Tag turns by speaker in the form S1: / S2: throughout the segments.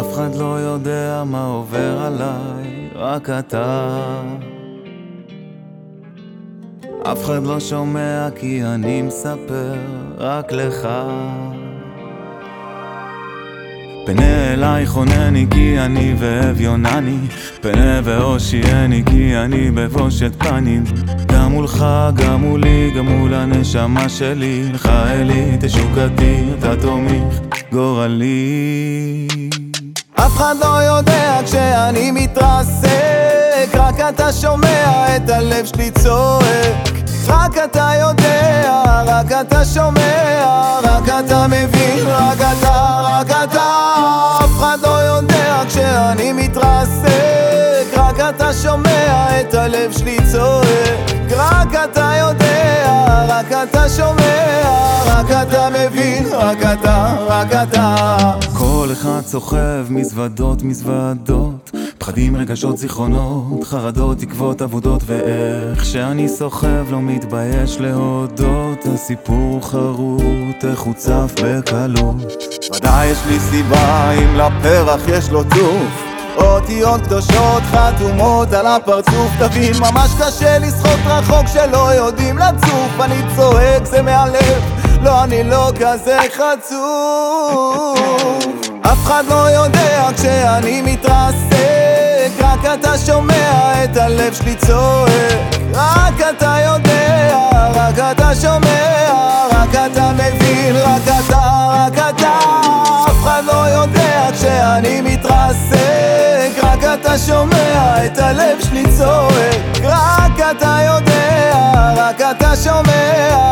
S1: אף אחד לא יודע מה עובר עליי, רק אתה. אף אחד לא שומע כי אני מספר רק לך. פנה אליי חונני כי אני ואביונני פנה והושיעני כי אני בבושת פנים גם מולך, גם מולי, גם מול הנשמה שלי לך אלי תשוקתי, אתה תומך גורלי
S2: אחד לא יודע כשאני מתרסק. רק אתה שומע את הלב שלי צועק. רק אתה יודע, רק אתה שומע, רק אתה מבין, רק אתה, רק אתה. אף אחד לא יודע כשאני מתרסק. רק אתה שומע את הלב שלי צועק. רק אתה יודע, רק אתה שומע, אתה מבין, רק אתה, רק אתה.
S1: כל אחד סוחב מזוודות מזוודות. פחדים, רגשות, זיכרונות, חרדות, תקוות, עבודות ואיך שאני סוחב לא מתבייש להודות. הסיפור חרוט, איך הוא צף בקלות.
S2: ודאי יש לי סיבה אם לפרח יש לו צוף. אותיות קדושות חתומות על הפרצוף. תבין ממש קשה לשחות רחוק שלא יודעים לצוף. אני צועק זה מהלב לא אני לא כזה חצוף. אף אחד לא יודע כשאני מתרסק רק אתה שומע את הלב שלי צועק. רק אתה יודע, רק אתה שומע, רק אתה מבין, רק אתה, רק אתה. אף אחד לא יודע כשאני מתרסק רק אתה שומע את הלב שלי צועק. רק אתה יודע, רק אתה שומע,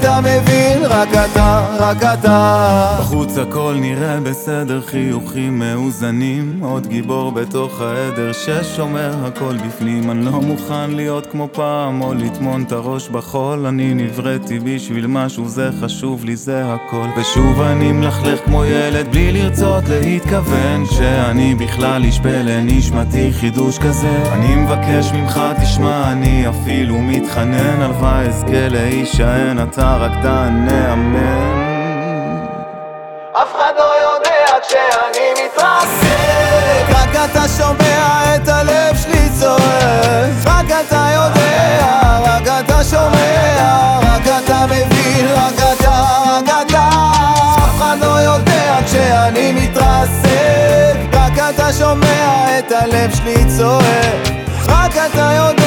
S2: אתה מבין, רק אתה, רק אתה.
S1: בחוץ הכל נראה בסדר, חיוכים מאוזנים. עוד גיבור בתוך העדר ששומר הכל בפנים. אני לא מוכן להיות כמו פעם או לטמון את הראש בחול. אני נבראתי בשביל משהו, זה חשוב לי, זה הכל. ושוב אני מלכלך כמו ילד בלי לרצות להתכוון. שאני בכלל איש פלא, נשמתי חידוש כזה. אני מבקש ממך תשמע, אני אפילו מתחנן. הלוואי אזכה להישען, אתה רק תענה אמן.
S2: אף אחד לא יודע כשאני מתרסק. רק אתה שומע את הלב שלי צועק. רק אתה יודע, רק אתה שומע. רק אתה מבין, רק אתה, רק אתה. אף אחד לא יודע כשאני מתרסק. רק אתה שומע את הלב שלי צועק. רק אתה יודע,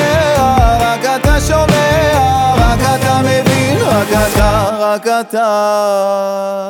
S2: שומע